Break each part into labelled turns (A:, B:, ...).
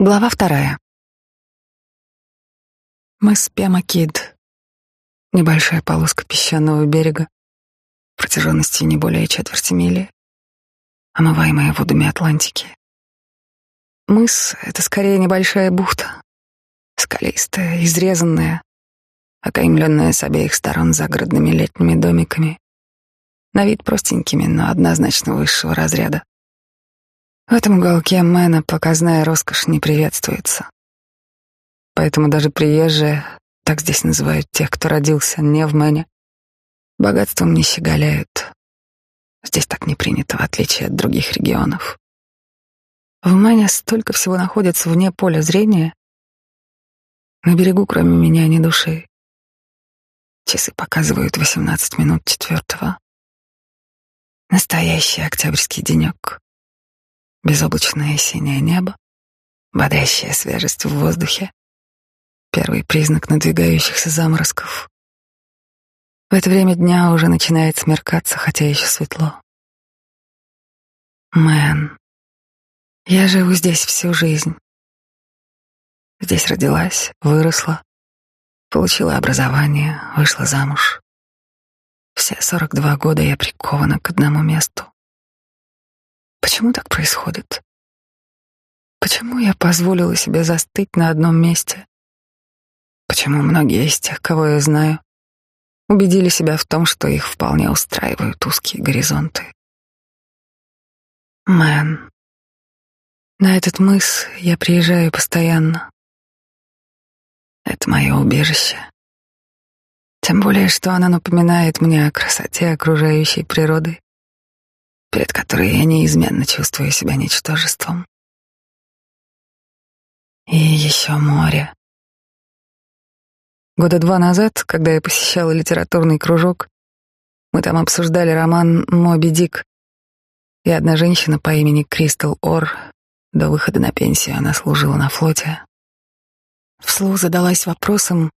A: Глава вторая. Мыс Пемакид. Небольшая полоска песчаного берега, протяженностью не более четверти мили, омываемая водами Атлантики. Мыс — это скорее небольшая бухта, скалистая, изрезанная, окаймленная с обеих сторон загородными летними домиками, на вид простенькими, но однозначно высшего разряда. В этом уголке Мэна показная роскошь не приветствуется. Поэтому даже приезжие, так здесь называют тех, кто родился не в Мэне, богатством не щеголяют. Здесь так не принято, в отличие от других регионов. В Мэне столько всего находится вне поля зрения. На берегу, кроме меня, ни души. Часы показывают 18 минут четвертого. Настоящий октябрьский денек. Безоблачное синее небо, бодрящая свежесть в воздухе. Первый признак надвигающихся заморозков. В это время дня уже начинает смеркаться, хотя еще светло. Мэн, я живу здесь всю жизнь. Здесь родилась, выросла, получила образование, вышла замуж. Все сорок два года я прикована к одному месту. Почему так происходит? Почему я позволила себе застыть на одном месте? Почему многие из тех, кого я знаю, убедили себя в том, что их вполне устраивают узкие горизонты? Мэн. На этот мыс я приезжаю постоянно. Это мое убежище. Тем более, что она напоминает мне о красоте окружающей природы перед которой я неизменно чувствую себя ничтожеством. И еще море. Года два назад, когда я посещала литературный кружок, мы там обсуждали роман «Моби Дик», и одна женщина по имени Кристал Ор, до выхода на пенсию она служила на флоте, вслух задалась вопросом,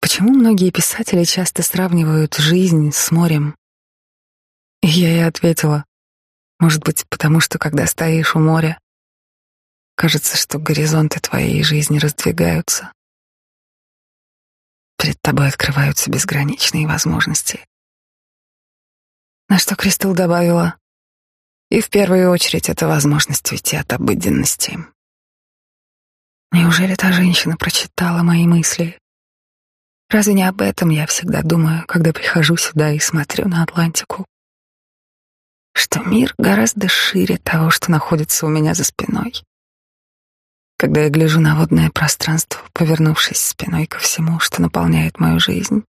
A: почему многие писатели часто сравнивают жизнь с морем. Я ей ответила, может быть, потому что, когда стоишь у моря, кажется, что горизонты твоей жизни раздвигаются. Перед тобой открываются безграничные возможности. На что Кристал добавила, и в первую очередь это возможность уйти от обыденности. Неужели та женщина прочитала мои мысли? Разве не об этом я всегда думаю, когда прихожу сюда и смотрю на Атлантику? Что мир гораздо шире того, что находится у меня за спиной. Когда я гляжу на водное пространство, повернувшись спиной ко всему, что наполняет мою жизнь,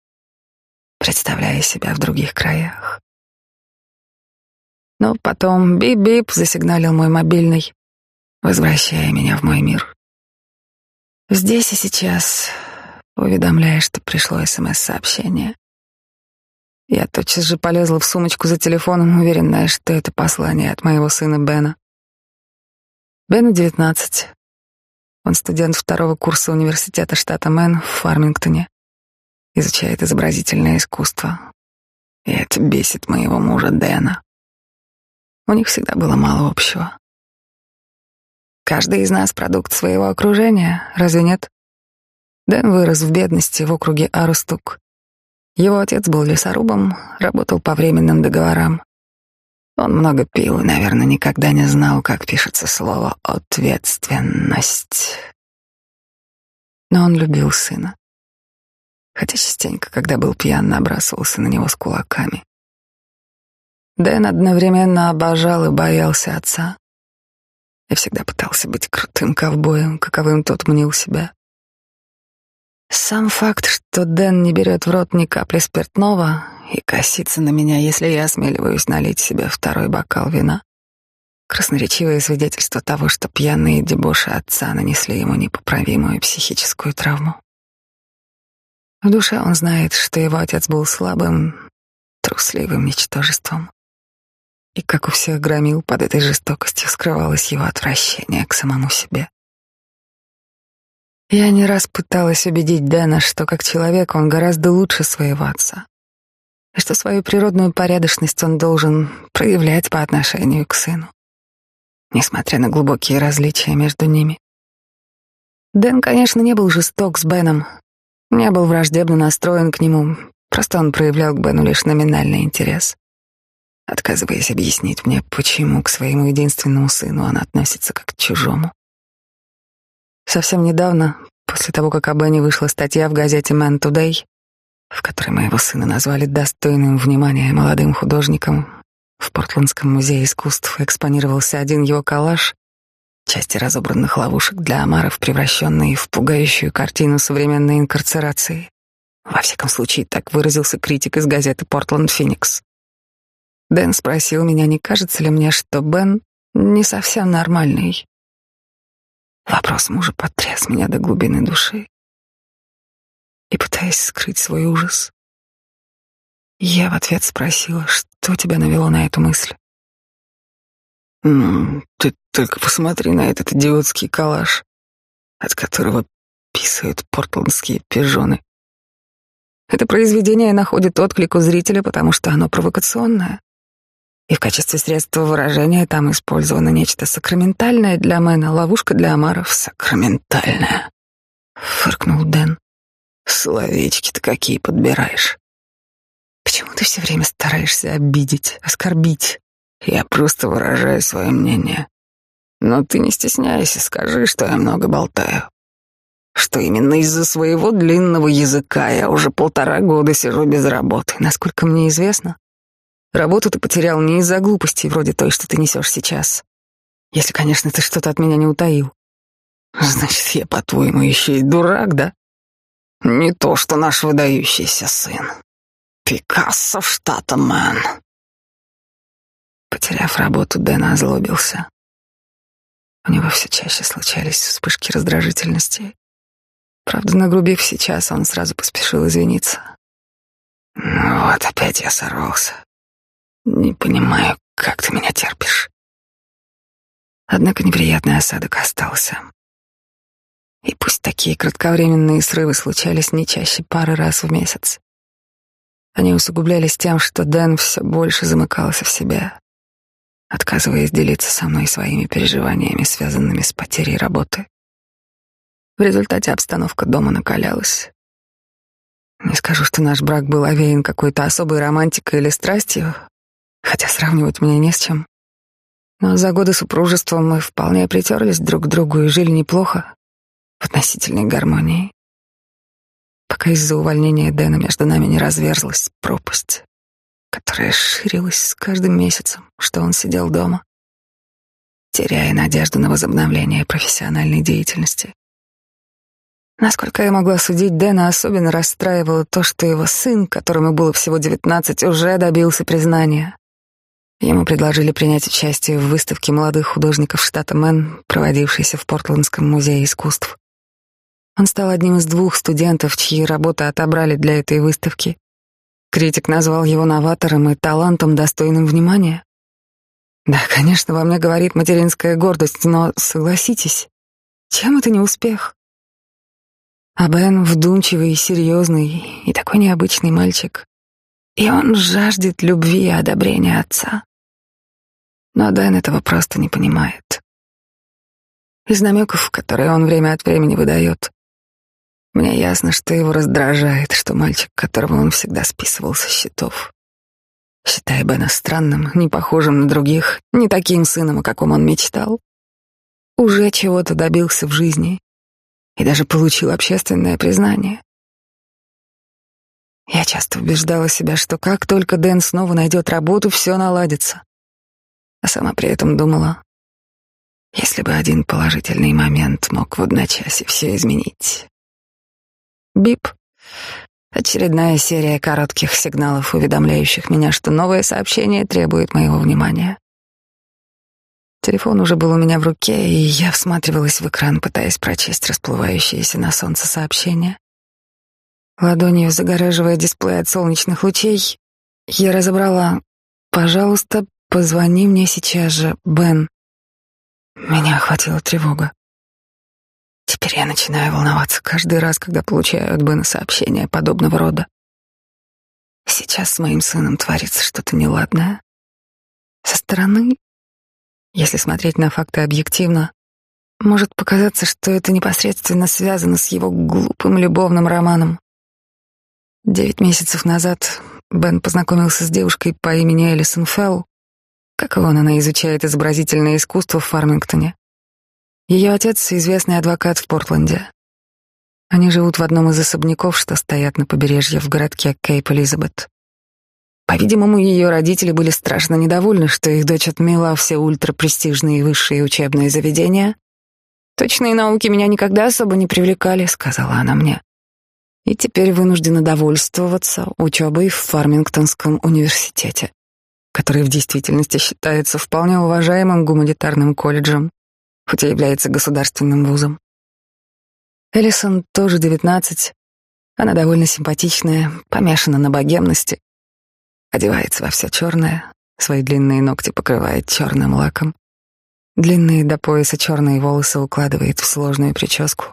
A: представляя себя в других краях. Но потом бип-бип засигналил мой мобильный, возвращая меня в мой мир. Здесь и сейчас уведомляя, что пришло СМС-сообщение. Я тотчас же полезла в сумочку за телефоном, уверенная, что это послание от моего сына Бена. Бену девятнадцать. Он студент второго курса университета штата Мэн в Фармингтоне. Изучает изобразительное искусство. И это бесит моего мужа Дэна. У них всегда было мало общего. Каждый из нас продукт своего окружения, разве нет? Дэн вырос в бедности в округе Арустук. Его отец был лесорубом, работал по временным договорам. Он много пил и, наверное, никогда не знал, как пишется слово «ответственность». Но он любил сына. Хотя частенько, когда был пьян, набрасывался на него с кулаками. Дэн одновременно обожал и боялся отца. И всегда пытался быть крутым ковбоем, каковым тот мнил себя. Сам факт, что Дэн не берет в рот ни капли спиртного и косится на меня, если я осмеливаюсь налить себе второй бокал вина, красноречивое свидетельство того, что пьяные дебоши отца нанесли ему непоправимую психическую травму. В душе он знает, что его отец был слабым, трусливым ничтожеством. И, как у всех громил, под этой жестокостью скрывалось его отвращение к самому себе. Я не раз пыталась убедить Дэна, что как человек он гораздо лучше своего отца, и что свою природную порядочность он должен проявлять по отношению к сыну, несмотря на глубокие различия между ними. Дэн, конечно, не был жесток с Беном, не был враждебно настроен к нему, просто он проявлял к Бену лишь номинальный интерес, отказываясь объяснить мне, почему к своему единственному сыну он относится как к чужому. Совсем недавно, после того, как о Бене вышла статья в газете Man Today, в которой моего сына назвали достойным внимания молодым художником, в Портландском музее искусств экспонировался один его коллаж, части разобранных ловушек для омаров, превращенные в пугающую картину современной инкарцерации. Во всяком случае, так выразился критик из газеты «Портланд Феникс». Дэн спросил меня, не кажется ли мне, что Бен не совсем нормальный. Вопрос мужа потряс меня до глубины души. И пытаясь скрыть свой ужас, я в ответ спросила, что тебя навело на эту мысль.
B: Ну, ты только посмотри на этот идиотский коллаж, от которого писают портландские пижоны.
A: Это произведение находит отклик у зрителя, потому что оно провокационное. И в качестве средства выражения там использовано нечто сакраментальное для Мэна, ловушка для омаров.
B: Сакраментальная, фыркнул Дэн. Словечки-то какие подбираешь.
A: Почему ты все время стараешься обидеть, оскорбить?
B: Я просто выражаю свое мнение. Но ты не стесняйся, скажи, что я много болтаю. Что именно из-за своего длинного языка я уже полтора года сижу без работы.
A: Насколько мне известно, работу ты потерял не из-за глупостей вроде той, что ты несешь сейчас. Если, конечно, ты что-то от меня не утаил.
B: Значит, я, по-твоему, еще и дурак, да? Не то, что наш выдающийся сын. Пикассо штата Мэн.
A: Потеряв работу, Дэн озлобился. У него все чаще случались вспышки раздражительности. Правда, нагрубив сейчас, он сразу поспешил извиниться.
B: Ну вот опять я сорвался. Не понимаю, как ты меня терпишь.
A: Однако неприятный осадок остался. И пусть такие кратковременные срывы случались не чаще пары раз в месяц, они усугублялись тем, что Дэн все больше замыкался в себя, отказываясь делиться со мной своими переживаниями, связанными с потерей работы. В результате обстановка дома накалялась. Не скажу, что наш брак был овеян какой-то особой романтикой или страстью, хотя сравнивать мне не с чем. Но за годы супружества мы вполне притерлись друг к другу и жили неплохо, в относительной гармонии пока из-за увольнения Дэна между нами не разверзлась пропасть, которая ширилась с каждым месяцем, что он сидел дома, теряя надежду на возобновление профессиональной деятельности. Насколько я могла судить, Дэна особенно расстраивало то, что его сын, которому было всего девятнадцать, уже добился признания. Ему предложили принять участие в выставке молодых художников штата Мэн, проводившейся в Портландском музее искусств. Он стал одним из двух студентов, чьи работы отобрали для этой выставки. Критик назвал его новатором и талантом, достойным внимания. Да, конечно, во мне говорит материнская гордость, но согласитесь, чем это не успех? А Бен вдумчивый, серьезный и такой необычный мальчик. И он жаждет любви и одобрения отца. Но Дэн этого просто не понимает. Из намеков, которые он время от времени выдает, мне ясно, что его раздражает, что мальчик, которого он всегда списывал со счетов, считая Бена странным, не похожим на других, не таким сыном, о каком он мечтал, уже чего-то добился в жизни и даже получил общественное признание. Я часто убеждала себя, что как только Дэн снова найдет работу, все наладится. А сама при этом думала, если бы один положительный момент мог в одночасье все изменить, Бип. Очередная серия коротких сигналов, уведомляющих меня, что новое сообщение требует моего внимания. Телефон уже был у меня в руке, и я всматривалась в экран, пытаясь прочесть расплывающиеся на солнце сообщения. Ладонью загораживая дисплей от солнечных лучей, я разобрала «Пожалуйста, позвони мне сейчас же, Бен». Меня охватила тревога. Теперь я начинаю волноваться каждый раз, когда получаю от Бена сообщения подобного рода. Сейчас с моим сыном творится что-то неладное. Со стороны, если смотреть на факты объективно, Может показаться, что это непосредственно связано с его глупым любовным романом. Девять месяцев назад Бен познакомился с девушкой по имени Элисон Фелл. Как вон она изучает изобразительное искусство в Фармингтоне. Ее отец — известный адвокат в Портленде. Они живут в одном из особняков, что стоят на побережье в городке Кейп-Элизабет. По-видимому, ее родители были страшно недовольны, что их дочь отмела все ультрапрестижные высшие учебные заведения. «Точные науки меня никогда особо не привлекали», — сказала она мне. И теперь вынуждена довольствоваться учебой в Фармингтонском университете, который в действительности считается вполне уважаемым гуманитарным колледжем, хоть и является государственным вузом. Элисон тоже девятнадцать. Она довольно симпатичная, помешана на богемности, Одевается во все черное, свои длинные ногти покрывает черным лаком. Длинные до пояса черные волосы укладывает в сложную прическу.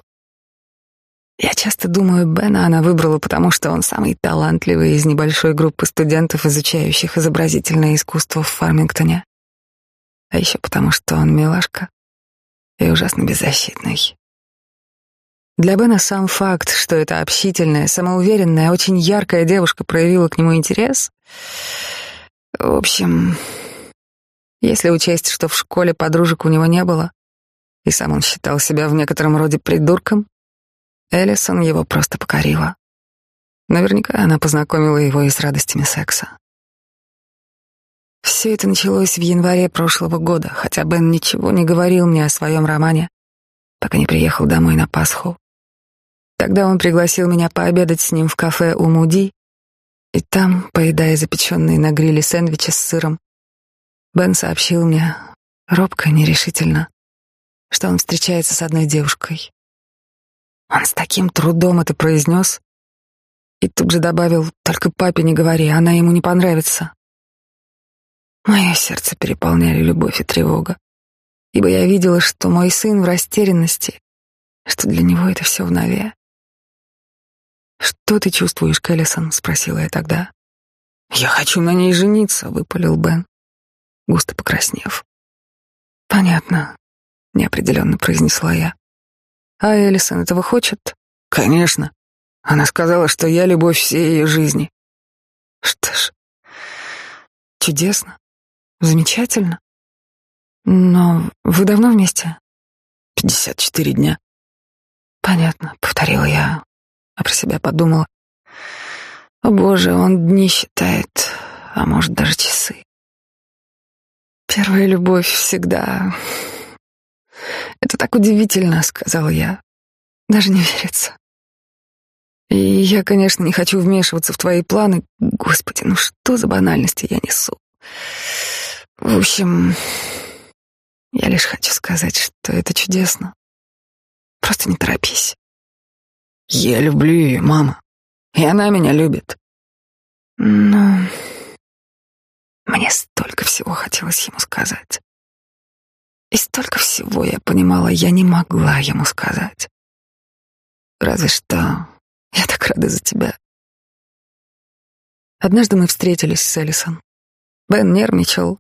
A: Я часто думаю, Бена она выбрала, потому что он самый талантливый из небольшой группы студентов, изучающих изобразительное искусство в Фармингтоне. А еще потому, что он милашка и ужасно беззащитный. Для Бена сам факт, что эта общительная, самоуверенная, очень яркая девушка проявила к нему интерес. В общем, если учесть, что в школе подружек у него не было, и сам он считал себя в некотором роде придурком, Эллисон его просто покорила. Наверняка она познакомила его и с радостями секса. Все это началось в январе прошлого года, хотя Бен ничего не говорил мне о своем романе, пока не приехал домой на Пасху. Тогда он пригласил меня пообедать с ним в кафе у Муди, и там, поедая запеченные на гриле сэндвичи с сыром, Бен сообщил мне, робко, нерешительно, что он встречается с одной девушкой. Он с таким трудом это произнес и тут же добавил, только папе не говори, она ему не понравится. Мое сердце переполняли любовь и тревога, ибо я видела, что мой сын в растерянности, что для него это все в нове. «Что ты чувствуешь, Кэллисон?» — спросила я тогда. «Я хочу на ней жениться», — выпалил Бен, густо покраснев. «Понятно», — неопределенно произнесла я. «А Эллисон этого хочет?» «Конечно. Она сказала, что я любовь всей ее жизни». «Что ж, чудесно, замечательно. Но вы давно вместе?» «Пятьдесят четыре дня». «Понятно», — повторила я, а про себя подумала. О боже, он дни считает, а может даже часы. Первая любовь всегда... Это так удивительно, сказала я. Даже не верится. И я, конечно, не хочу вмешиваться в твои планы. Господи, ну что за банальности я несу? В общем, я лишь хочу сказать, что это чудесно. Просто не торопись. Я люблю ее, мама. И она меня любит. Но мне столько всего хотелось ему сказать. И столько всего я понимала, я не могла ему сказать. Разве что я так рада за тебя. Однажды мы встретились с Элисон. Бен нервничал.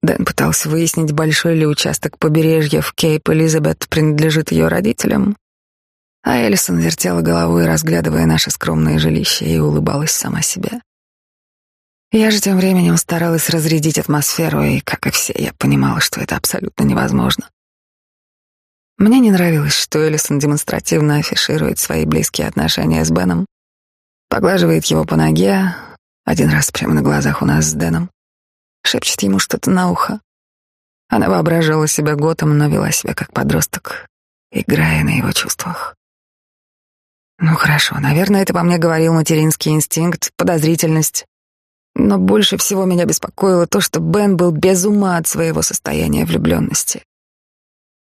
A: Дэн пытался выяснить, большой ли участок побережья в Кейп-Элизабет принадлежит ее родителям. А Элисон вертела головой, разглядывая наше скромное жилище, и улыбалась сама себе. Я же тем временем старалась разрядить атмосферу, и, как и все, я понимала, что это абсолютно невозможно. Мне не нравилось, что Элисон демонстративно афиширует свои близкие отношения с Беном, поглаживает его по ноге, один раз прямо на глазах у нас с Дэном, шепчет ему что-то на ухо. Она воображала себя готом, но вела себя как подросток, играя на его чувствах. Ну хорошо, наверное, это по мне говорил материнский инстинкт, подозрительность. Но больше всего меня беспокоило то, что Бен был без ума от своего состояния влюбленности.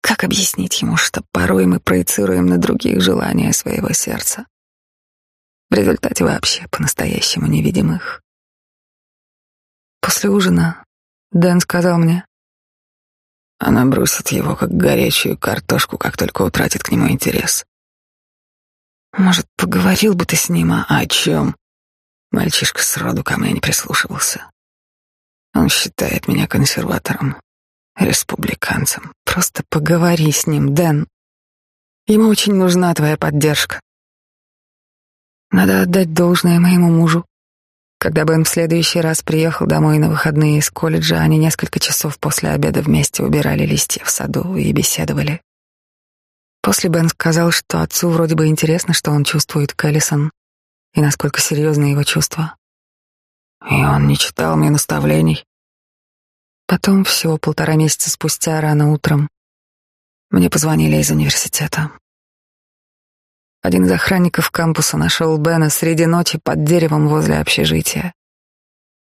A: Как объяснить ему, что порой мы проецируем на других желания своего сердца? В результате вообще по-настоящему невидимых. После ужина Дэн сказал мне, она бросит его, как горячую картошку, как только утратит к нему интерес. Может, поговорил бы ты с ним, а о чем? Мальчишка сроду ко мне не прислушивался. Он считает меня консерватором
B: республиканцем.
A: Просто поговори с ним, Дэн. Ему очень нужна твоя поддержка. Надо отдать должное моему мужу. Когда Бен в следующий раз приехал домой на выходные из колледжа, они несколько часов после обеда вместе убирали листья в саду и беседовали. После Бен сказал, что отцу вроде бы интересно, что он чувствует к Эллисон и насколько серьезны его чувства.
B: И он не читал мне наставлений.
A: Потом, всего полтора месяца спустя, рано утром, мне позвонили из университета. Один из охранников кампуса нашел Бена среди ночи под деревом возле общежития.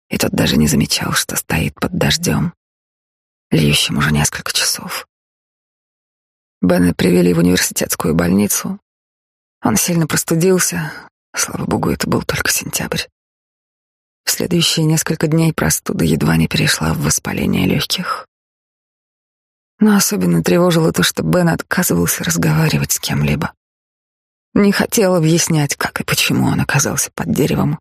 A: И тот даже не замечал, что стоит под дождем, льющим уже несколько часов. Бена привели в университетскую больницу. Он сильно простудился. Слава богу, это был только сентябрь. В следующие несколько дней простуда едва не перешла в воспаление легких. Но особенно тревожило то, что Бен отказывался разговаривать с кем-либо. Не хотел объяснять, как и почему он оказался под деревом,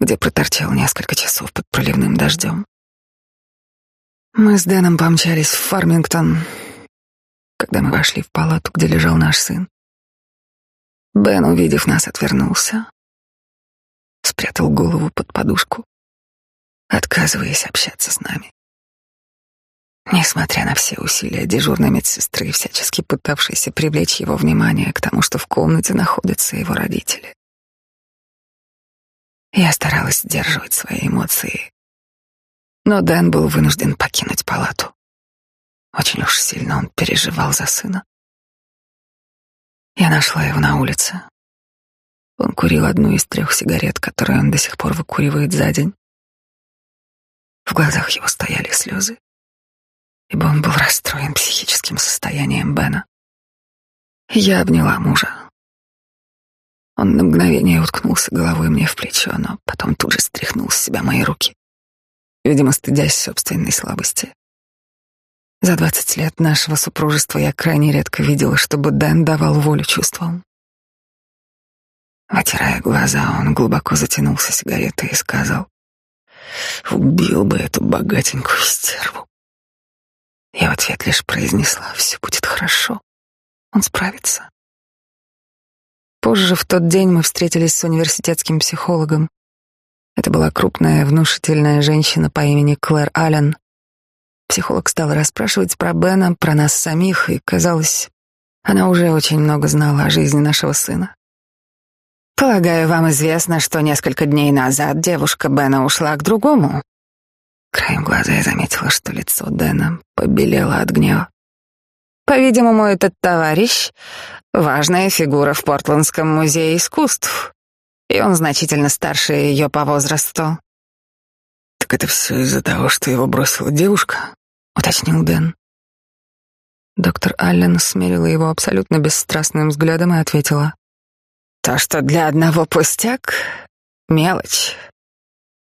A: где проторчал несколько часов под проливным дождем. Мы с Дэном помчались в Фармингтон, когда мы вошли в палату, где лежал наш сын. Бен, увидев нас, отвернулся, спрятал голову под подушку, отказываясь общаться с нами. Несмотря на все усилия дежурной медсестры, всячески пытавшейся привлечь его внимание к тому, что в комнате находятся его родители. Я старалась сдерживать свои эмоции, но Дэн был вынужден покинуть палату. Очень уж сильно он переживал за сына. Я нашла его на улице. Он курил одну из трех сигарет, которые он до сих пор выкуривает за день. В глазах его стояли слезы ибо он был расстроен психическим состоянием Бена. Я обняла мужа. Он на мгновение уткнулся головой мне в плечо, но потом тут же стряхнул с себя мои руки, видимо, стыдясь собственной слабости. За двадцать лет нашего супружества я крайне редко видела, чтобы Дэн давал волю чувствам. Вытирая глаза, он глубоко затянулся сигаретой и сказал, «Убил бы эту богатенькую стерву». Я в ответ лишь произнесла «Все будет хорошо, он справится». Позже в тот день мы встретились с университетским психологом. Это была крупная, внушительная женщина по имени Клэр Аллен. Психолог стал расспрашивать про Бена, про нас самих, и, казалось, она уже очень много знала о жизни нашего сына. «Полагаю, вам известно, что несколько дней назад девушка Бена ушла к другому», Краем глаза я заметила, что лицо Дэна побелело от гнева. По-видимому, этот товарищ — важная фигура в Портландском музее искусств, и он значительно старше ее по возрасту.
B: «Так это все из-за того, что его бросила девушка?»
A: — уточнил Дэн. Доктор Аллен смерила его абсолютно бесстрастным взглядом и ответила.
C: «То, что для одного пустяк — мелочь,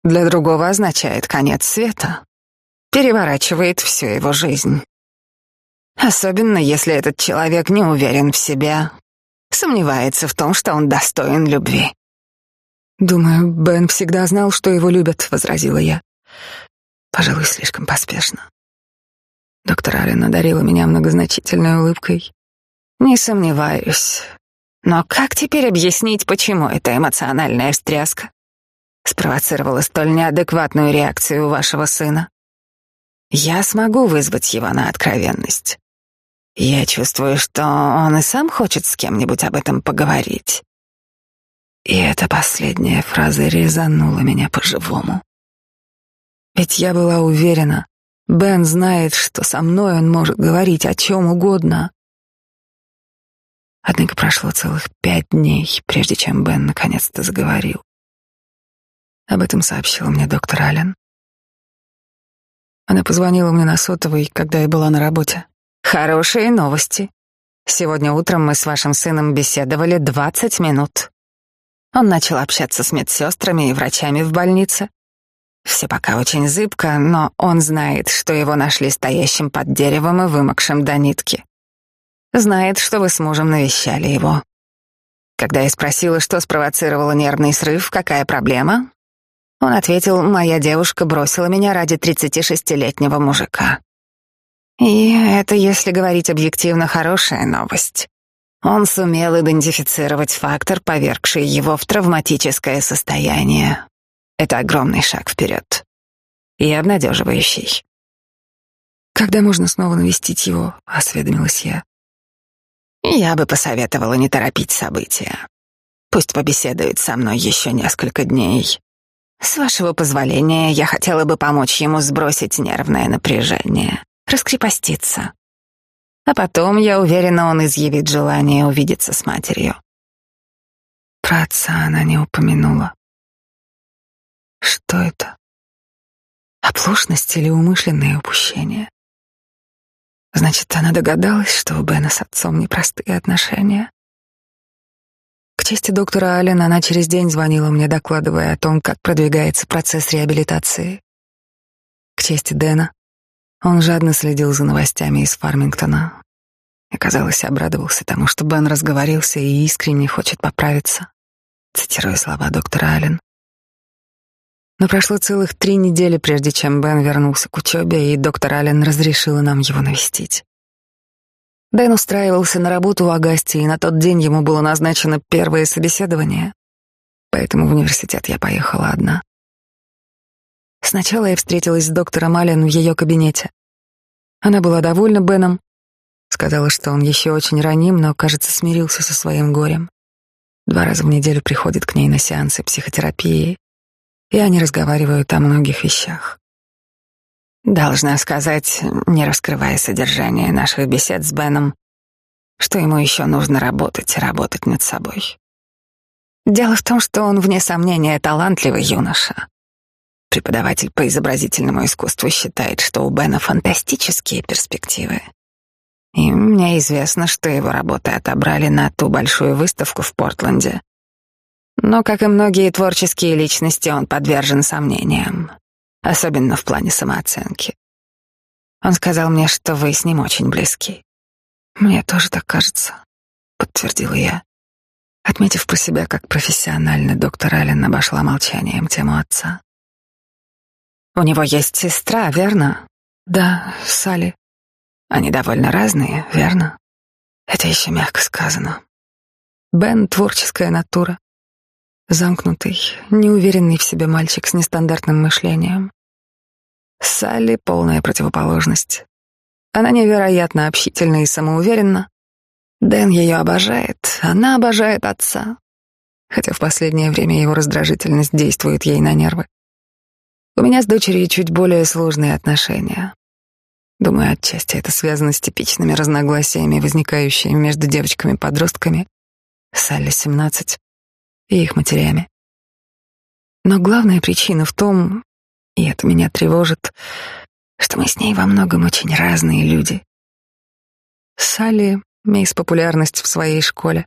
C: для другого означает конец света, переворачивает всю его жизнь. Особенно если этот человек не уверен в себе, сомневается в том, что он достоин любви.
A: «Думаю, Бен всегда знал, что его любят», — возразила я. Пожалуй, слишком поспешно. Доктор Аллен одарила меня многозначительной улыбкой.
C: «Не сомневаюсь. Но как теперь объяснить, почему эта эмоциональная встряска спровоцировала столь неадекватную реакцию у вашего сына. Я смогу вызвать его на откровенность. Я чувствую, что он и сам хочет с кем-нибудь об этом поговорить.
A: И эта последняя фраза резанула меня по-живому. Ведь я была уверена, Бен знает, что со мной он может говорить о чем угодно. Однако прошло целых пять дней, прежде чем Бен наконец-то заговорил. Об этом сообщила мне доктор Аллен. Она позвонила мне на сотовый, когда я была на работе.
C: Хорошие новости. Сегодня утром мы с вашим сыном беседовали 20 минут. Он начал общаться с медсестрами и врачами в больнице. Все пока очень зыбко, но он знает, что его нашли стоящим под деревом и вымокшим до нитки. Знает, что вы с мужем навещали его. Когда я спросила, что спровоцировало нервный срыв, какая проблема, он ответил, моя девушка бросила меня ради 36-летнего мужика. И это, если говорить объективно, хорошая новость. Он сумел идентифицировать фактор, повергший его в травматическое состояние. Это огромный шаг вперед. И обнадеживающий.
A: «Когда можно снова навестить его?» — осведомилась я.
C: «Я бы посоветовала не торопить события. Пусть побеседует со мной еще несколько дней. С вашего позволения, я хотела бы помочь ему сбросить нервное напряжение, раскрепоститься. А потом, я уверена, он изъявит желание увидеться с матерью.
A: Про отца она не упомянула. Что это? Оплошность или умышленное упущение? Значит, она догадалась, что у Бена с отцом непростые отношения. К чести доктора Аллена, она через день звонила мне, докладывая о том, как продвигается процесс реабилитации. К чести Дэна, он жадно следил за новостями из Фармингтона и, казалось, обрадовался тому, что Бен разговорился и искренне хочет поправиться, цитируя слова доктора Аллен. Но прошло целых три недели, прежде чем Бен вернулся к учебе, и доктор Аллен разрешила нам его навестить. Дэн устраивался на работу в Агасте, и на тот день ему было назначено первое собеседование. Поэтому в университет я поехала одна. Сначала я встретилась с доктором Аллен в ее кабинете. Она была довольна Беном, сказала, что он еще очень раним, но, кажется, смирился со своим горем. Два раза в неделю приходит к ней на сеансы психотерапии, и они разговаривают о многих вещах.
C: Должна сказать, не раскрывая содержание наших бесед с Беном, что ему еще нужно работать и работать над собой. Дело в том, что он, вне сомнения, талантливый юноша. Преподаватель по изобразительному искусству считает, что у Бена фантастические перспективы. И мне известно, что его работы отобрали на ту большую выставку в Портленде. Но, как и многие творческие личности, он подвержен сомнениям особенно в плане самооценки. Он сказал мне, что вы с ним очень близки.
A: Мне тоже так кажется, подтвердила я, отметив про себя, как профессионально доктор Аллен обошла молчанием тему отца.
C: У него есть сестра, верно?
A: Да, Салли.
C: Они довольно разные, верно?
A: Это еще мягко сказано. Бен — творческая натура. Замкнутый, неуверенный в себе мальчик с нестандартным мышлением. Салли — полная противоположность. Она невероятно общительна и самоуверенна. Дэн ее обожает, она обожает отца. Хотя в последнее время его раздражительность действует ей на нервы. У меня с дочерью чуть более сложные отношения. Думаю, отчасти это связано с типичными разногласиями, возникающими между девочками-подростками. Салли 17, и их матерями. Но главная причина в том, и это меня тревожит, что мы с ней во многом очень разные люди. Салли — мисс популярность в своей школе,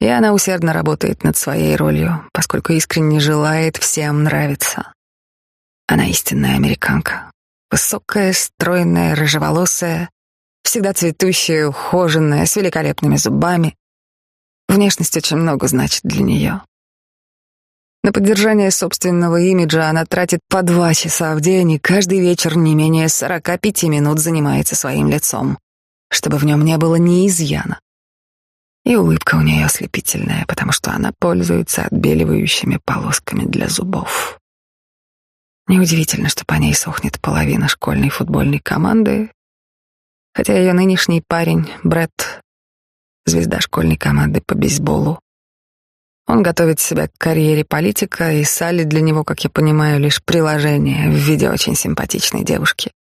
A: и она усердно работает над своей ролью, поскольку искренне желает всем нравиться. Она истинная американка. Высокая, стройная, рыжеволосая, всегда цветущая, ухоженная, с великолепными зубами, Внешность очень много значит для нее. На поддержание собственного имиджа она тратит по два часа в день и каждый вечер не менее сорока пяти минут занимается своим лицом, чтобы в нем не было ни изъяна. И улыбка у нее ослепительная, потому что она пользуется отбеливающими полосками для зубов. Неудивительно, что по ней сохнет половина школьной футбольной команды, хотя ее нынешний парень, Бретт, звезда школьной команды по бейсболу. Он готовит себя к карьере политика, и Салли для него, как я понимаю, лишь приложение в виде очень симпатичной девушки.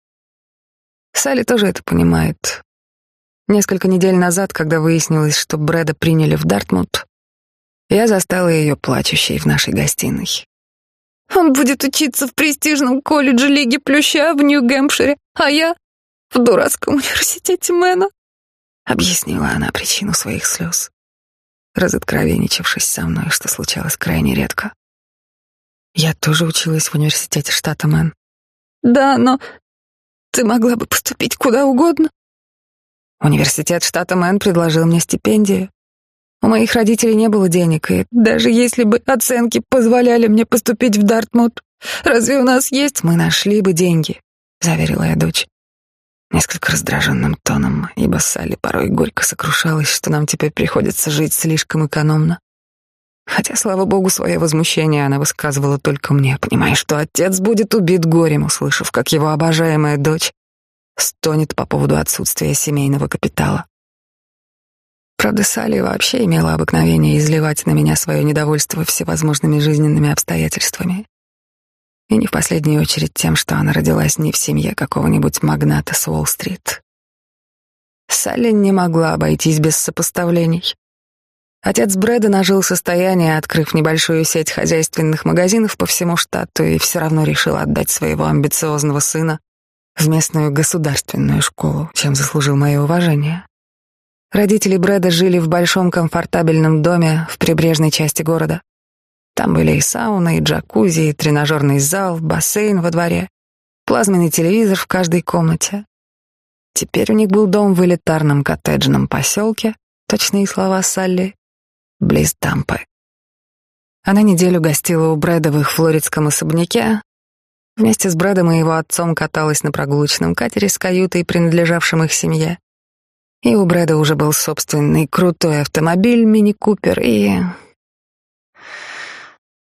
A: Салли тоже это понимает. Несколько недель назад, когда выяснилось, что Брэда приняли в Дартмут, я застала ее плачущей в нашей гостиной.
D: Он будет учиться в престижном колледже Лиги Плюща в Нью-Гэмпшире, а я в дурацком университете Мэна
A: объяснила она причину своих слез, разоткровенничавшись со мной, что случалось крайне редко. Я тоже училась в университете штата Мэн.
D: Да, но ты могла бы поступить куда угодно.
A: Университет штата Мэн предложил мне стипендию. У моих родителей не было денег, и
D: даже если бы оценки позволяли мне поступить в Дартмут, разве у нас есть?
A: Мы нашли бы деньги, заверила я дочь. Несколько раздраженным тоном, ибо Салли порой горько сокрушалась, что нам теперь приходится жить слишком экономно. Хотя, слава богу, свое возмущение она высказывала только мне, понимая, что отец будет убит горем, услышав, как его обожаемая дочь стонет по поводу отсутствия семейного капитала. Правда, Салли вообще имела обыкновение изливать на меня свое недовольство всевозможными жизненными обстоятельствами. И не в последнюю очередь тем, что она родилась не в семье какого-нибудь магната с Уолл-стрит. Салли не могла обойтись без сопоставлений. Отец Брэда нажил состояние, открыв небольшую сеть хозяйственных магазинов по всему штату, и все равно решил отдать своего амбициозного сына в местную государственную школу, чем заслужил мое уважение. Родители Брэда жили в большом комфортабельном доме в прибрежной части города. Там были и сауна, и джакузи, и тренажерный зал, бассейн во дворе, плазменный телевизор в каждой комнате. Теперь у них был дом в элитарном коттеджном поселке, точные слова Салли, близ Тампы. Она неделю гостила у Брэда в их флоридском особняке. Вместе с Брэдом и его отцом каталась на прогулочном катере с каютой, принадлежавшим их семье. И у Брэда уже был собственный крутой автомобиль Мини Купер, и...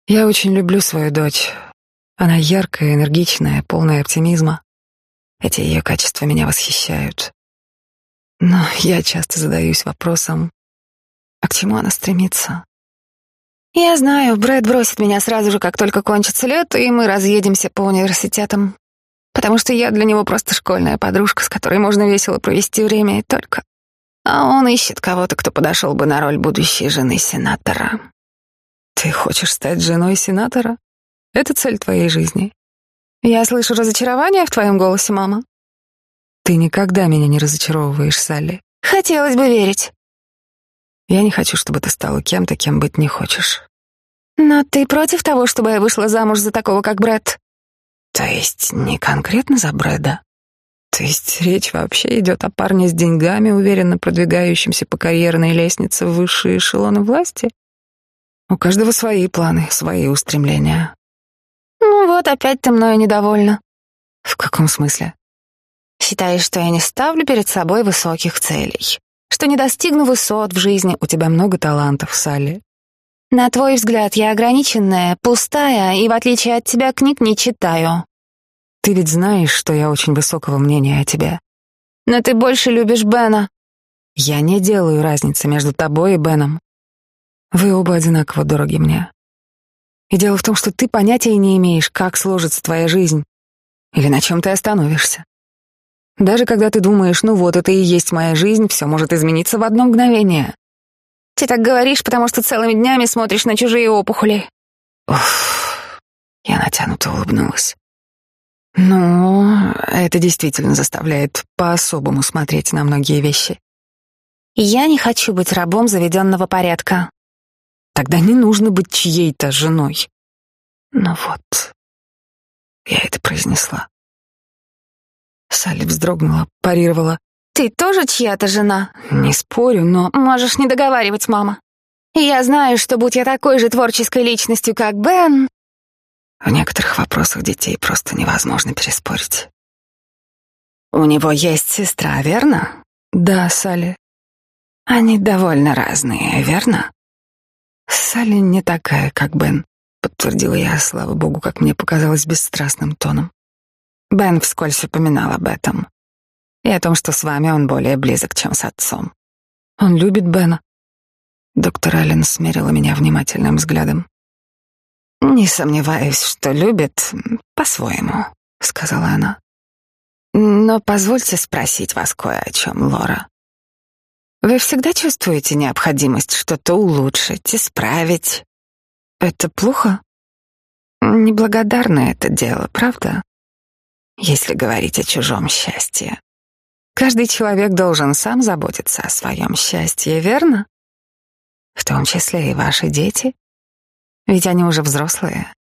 A: Я очень люблю свою дочь. Она яркая, энергичная, полная оптимизма. Эти ее качества меня восхищают. Но я часто задаюсь вопросом, а к чему она стремится?
C: Я знаю, Брэд бросит меня сразу же, как только кончится лето, и мы разъедемся по университетам потому что я для него просто школьная подружка, с которой можно весело провести время и только. А он ищет кого-то, кто подошел бы на роль будущей жены сенатора.
A: Ты хочешь стать женой сенатора? Это цель твоей жизни.
C: Я слышу разочарование в твоем голосе, мама.
A: Ты никогда меня не разочаровываешь, Салли.
C: Хотелось бы верить.
A: Я не хочу, чтобы ты стала кем-то, кем быть не хочешь.
C: Но ты против того, чтобы я вышла замуж за такого, как Брэд?
A: То есть не конкретно за Брэда? То есть речь вообще идет о парне с деньгами, уверенно продвигающемся по карьерной лестнице в высшие эшелоны власти? У каждого свои планы, свои устремления.
C: Ну вот, опять ты мною недовольна.
A: В каком смысле?
C: Считаешь, что я не ставлю перед собой высоких целей, что не достигну высот в жизни.
A: У тебя много талантов, Салли.
C: На твой взгляд, я ограниченная, пустая и, в отличие от тебя, книг не читаю.
A: Ты ведь знаешь, что я очень высокого мнения о тебе.
C: Но ты больше любишь Бена.
A: Я не делаю разницы между тобой и Беном. Вы оба одинаково дороги мне. И дело в том, что ты понятия не имеешь, как сложится твоя жизнь или на чем ты остановишься. Даже когда ты думаешь, ну вот, это и есть моя жизнь, все может измениться в одно мгновение.
C: Ты так говоришь, потому что целыми днями смотришь на чужие опухоли.
A: Уф, я натянуто улыбнулась. Ну, это действительно заставляет по-особому смотреть на многие вещи.
C: Я не хочу быть рабом заведенного порядка.
A: Тогда не нужно быть чьей-то женой. Ну вот, я это произнесла. Салли вздрогнула, парировала.
C: Ты тоже чья-то жена?
A: Не спорю, но...
C: Можешь не договаривать, мама. Я знаю, что будь я такой же творческой личностью, как Бен...
A: В некоторых вопросах детей просто невозможно переспорить. У него есть сестра, верно?
C: Да, Салли.
A: Они довольно разные, верно? Салли не такая, как Бен, подтвердила я, слава богу, как мне показалось, бесстрастным тоном. Бен вскользь упоминал об этом и о том, что с вами он более близок, чем с отцом. Он любит Бена. Доктор Аллен смерила меня внимательным взглядом. «Не сомневаюсь, что любит по-своему», — сказала она. «Но позвольте спросить вас кое о чем, Лора. Вы всегда чувствуете необходимость что-то улучшить, исправить? Это плохо? Неблагодарное это дело, правда? Если говорить о чужом счастье. Каждый человек должен сам заботиться о своем счастье, верно? В том числе и ваши дети. Ведь они уже взрослые.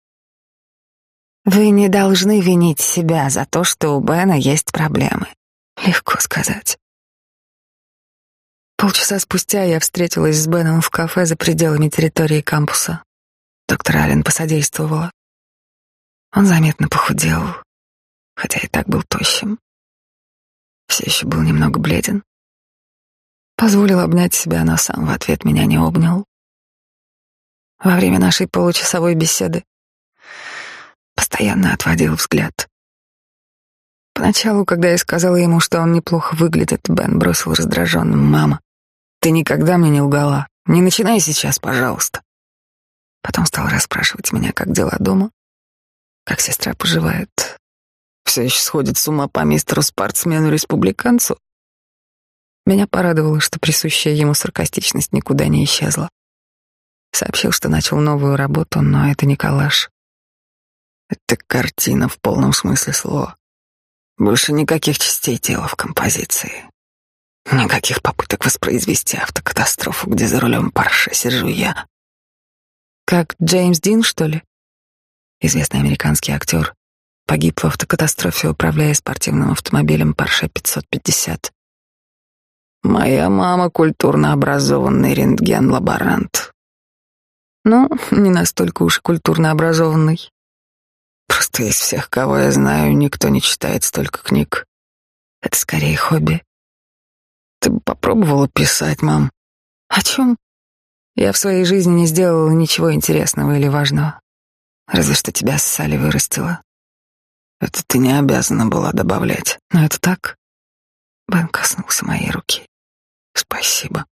A: Вы не должны винить себя за то, что у Бена есть проблемы. Легко сказать. Полчаса спустя я встретилась с Беном в кафе за пределами территории кампуса. Доктор Аллен посодействовала. Он заметно похудел, хотя и так был тощим. Все еще был немного бледен. Позволил обнять себя, но сам в ответ меня не обнял. Во время нашей получасовой беседы постоянно отводил взгляд. Поначалу, когда я сказала ему, что он неплохо выглядит, Бен бросил раздраженным. «Мама, ты никогда мне не лгала. Не начинай сейчас, пожалуйста». Потом стал расспрашивать меня, как дела дома, как сестра поживает. Все еще сходит с ума по мистеру-спортсмену-республиканцу. Меня порадовало, что присущая ему саркастичность никуда не исчезла. Сообщил, что начал новую работу, но это не коллаж. Это картина в полном смысле слова. Больше никаких частей тела в композиции. Никаких попыток воспроизвести автокатастрофу, где за рулем Порше сижу я. Как Джеймс Дин, что ли? Известный американский актер погиб в автокатастрофе, управляя спортивным автомобилем Porsche 550. Моя мама культурно образованный рентген-лаборант. Ну, не настолько уж культурно образованный. Просто из всех, кого я знаю, никто не читает столько книг. Это скорее хобби. Ты бы попробовала писать, мам? О чем? Я в своей жизни не сделала ничего интересного или важного. Разве что тебя с Салли вырастила. Это ты не обязана была добавлять. Но это так. Бен коснулся моей руки. Спасибо.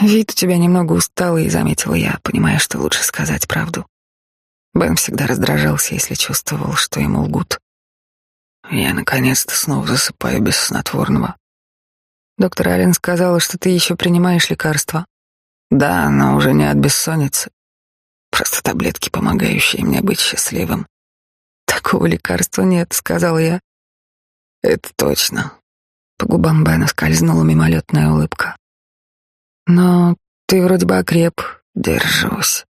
A: Вид у тебя немного усталый, заметила я, понимая, что лучше сказать правду. Бен всегда раздражался, если чувствовал, что ему лгут. Я наконец-то снова засыпаю без снотворного. Доктор Аллен сказала, что ты еще принимаешь лекарства. Да, но уже не от бессонницы. Просто таблетки, помогающие мне быть счастливым. Такого лекарства нет, сказал я. Это точно. По губам Бена скользнула мимолетная улыбка. Но ты вроде бы окреп. Держусь.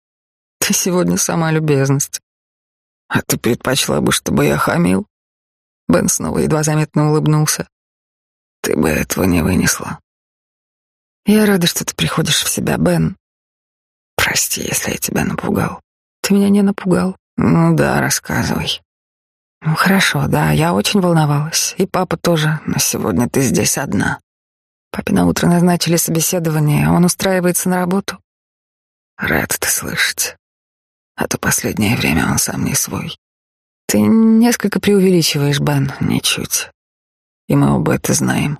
A: Ты сегодня сама любезность. А ты предпочла бы, чтобы я хамил? Бен снова едва заметно улыбнулся. Ты бы этого не вынесла. Я рада, что ты приходишь в себя, Бен. Прости, если я тебя напугал. Ты меня не напугал. Ну да, рассказывай. Ну хорошо, да, я очень волновалась. И папа тоже, но сегодня ты здесь одна. Папе на утро назначили собеседование, он устраивается на работу. Рад это слышать. А то последнее время он сам не свой. Ты несколько преувеличиваешь, Бен, ничуть. И мы оба это знаем.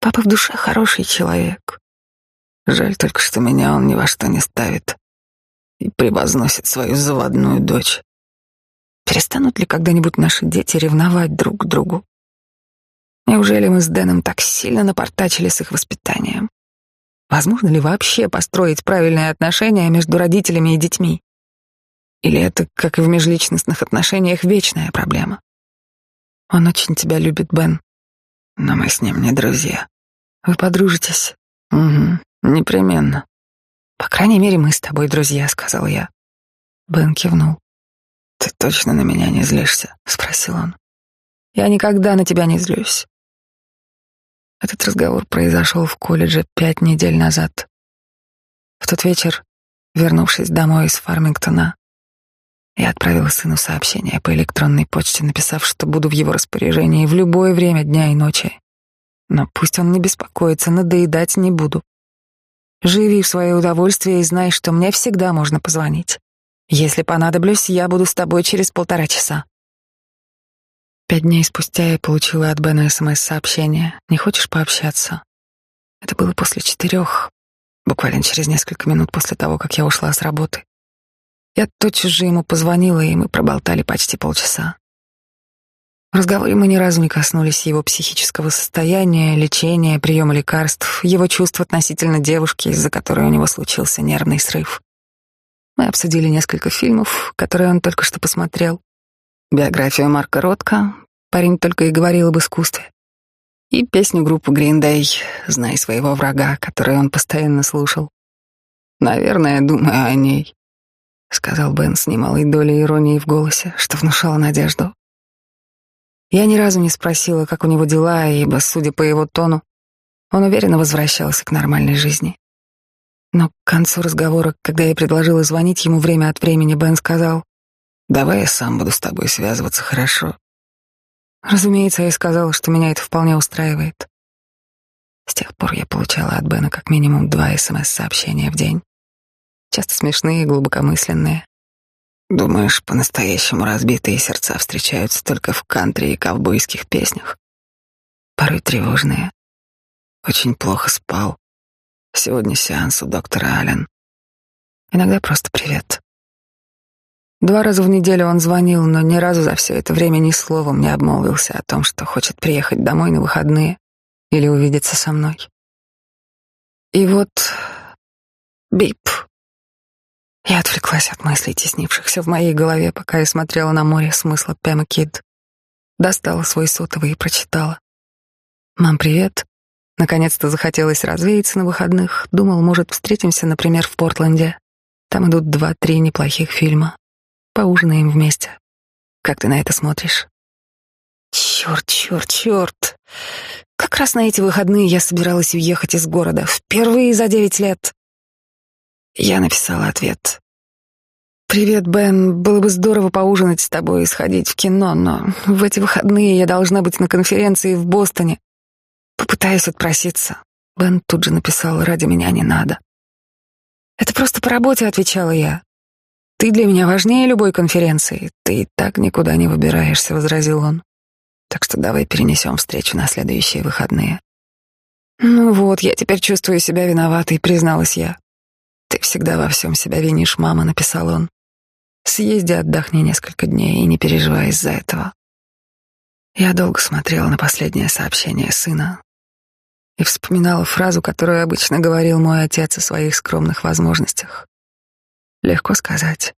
A: Папа в душе хороший человек. Жаль только, что меня он ни во что не ставит и превозносит свою заводную дочь. Перестанут ли когда-нибудь наши дети ревновать друг к другу? Неужели мы с Дэном так сильно напортачили с их воспитанием? Возможно ли вообще построить правильные отношения между родителями и детьми? Или это, как и в межличностных отношениях, вечная проблема? Он очень тебя любит, Бен. Но мы с ним не друзья. Вы подружитесь? Угу, непременно. По крайней мере, мы с тобой друзья, сказал я. Бен кивнул. Ты точно на меня не злишься? спросил он. Я никогда на тебя не злюсь. Этот разговор произошел в колледже пять недель назад. В тот вечер, вернувшись домой из Фармингтона, я отправила сыну сообщение по электронной почте, написав, что буду в его распоряжении в любое время дня и ночи. Но пусть он не беспокоится, надоедать не буду. Живи в свое удовольствие и знай, что мне всегда можно позвонить. Если понадоблюсь, я буду с тобой через полтора часа. Пять дней спустя я получила от Бена СМС-сообщение. Не хочешь пообщаться? Это было после четырех, буквально через несколько минут после того, как я ушла с работы. Я тотчас же ему позвонила, и мы проболтали почти полчаса. В разговоре мы ни разу не коснулись его психического состояния, лечения, приема лекарств, его чувств относительно девушки, из-за которой у него случился нервный срыв. Мы обсудили несколько фильмов, которые он только что посмотрел. Биографию Марка Ротко, парень только и говорил об искусстве. И песню группы Green Day «Знай своего врага», которую он постоянно слушал. Наверное, думаю о ней. — сказал Бен с немалой долей иронии в голосе, что внушало надежду. Я ни разу не спросила, как у него дела, ибо, судя по его тону, он уверенно возвращался к нормальной жизни. Но к концу разговора, когда я предложила звонить ему время от времени, Бен сказал, «Давай я сам буду с тобой связываться, хорошо?» Разумеется, я сказала, что меня это вполне устраивает. С тех пор я получала от Бена как минимум два СМС-сообщения в день. Часто смешные и глубокомысленные.
B: Думаешь, по-настоящему разбитые сердца встречаются только в кантри и ковбойских песнях? Порой тревожные. Очень плохо спал. Сегодня сеанс у доктора Аллен.
A: Иногда просто привет. Два раза в неделю он звонил, но ни разу за все это время ни словом не обмолвился о том, что хочет приехать домой на выходные или увидеться со мной. И вот бип. Я отвлеклась от мыслей, теснившихся в моей голове, пока я смотрела на море смысла Пэма Кид. Достала свой сотовый и прочитала. «Мам, привет. Наконец-то захотелось развеяться на выходных. Думал, может, встретимся, например, в Портленде. Там идут два-три неплохих фильма. Поужинаем вместе. Как ты на это смотришь?» Черт, черт, черт. Как раз на эти выходные я собиралась уехать из города. Впервые за девять лет. Я написала ответ. «Привет, Бен. Было бы здорово поужинать с тобой и сходить в кино, но в эти выходные я должна быть на конференции в Бостоне. Попытаюсь отпроситься». Бен тут же написал «Ради меня не надо». «Это просто по работе», — отвечала я. «Ты для меня важнее любой конференции. Ты и так никуда не выбираешься», — возразил он. «Так что давай перенесем встречу на следующие выходные». «Ну вот, я теперь чувствую себя виноватой», — призналась я. «Ты всегда во всем себя винишь, мама», — написал он. «Съезди, отдохни несколько дней и не переживай из-за этого». Я долго смотрела на последнее сообщение сына и вспоминала фразу, которую обычно говорил мой отец о своих скромных возможностях. Легко сказать.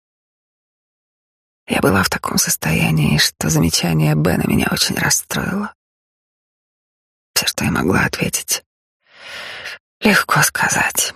A: Я была в таком состоянии, что замечание Бена меня очень расстроило. Все, что я могла ответить. Легко сказать.